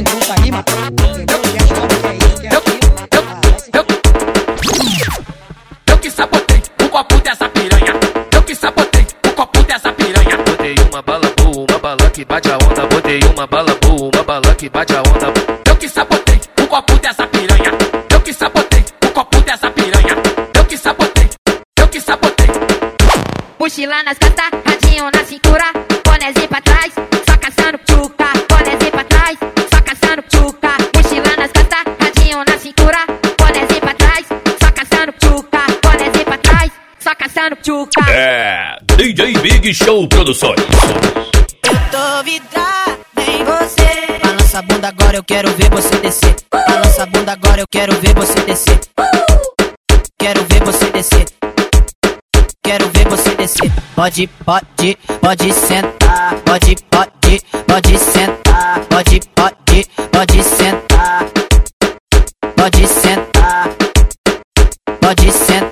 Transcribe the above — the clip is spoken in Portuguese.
já rima. Entendeu? Quer chave, que é isso, que é aquilo. Ah, vai se Eu que sabotei o copo dessa piranha. Eu que sabotei o copo dessa piranha. Botei uma bala boa, uma bala que bate a onda. Botei uma bala boa, uma bala que bate a onda. Eu que sabotei o copo dessa piranha. Eu que sabotei o copo dessa piranha. Eu que sabotei, eu que sabotei. Mochila nas costas, radinho caçando tchuca. É, DJ Big Show Produções. Eu tô vidrada em você. Balança a bunda agora, eu quero ver você descer. Balança a bunda agora, eu quero ver você descer. Quero ver você descer. Quero ver você descer. Pode, pode, pode sentar. Pode, pode, pode sentar. Pode, pode, pode sentar. Pode sentar. Pode sentar.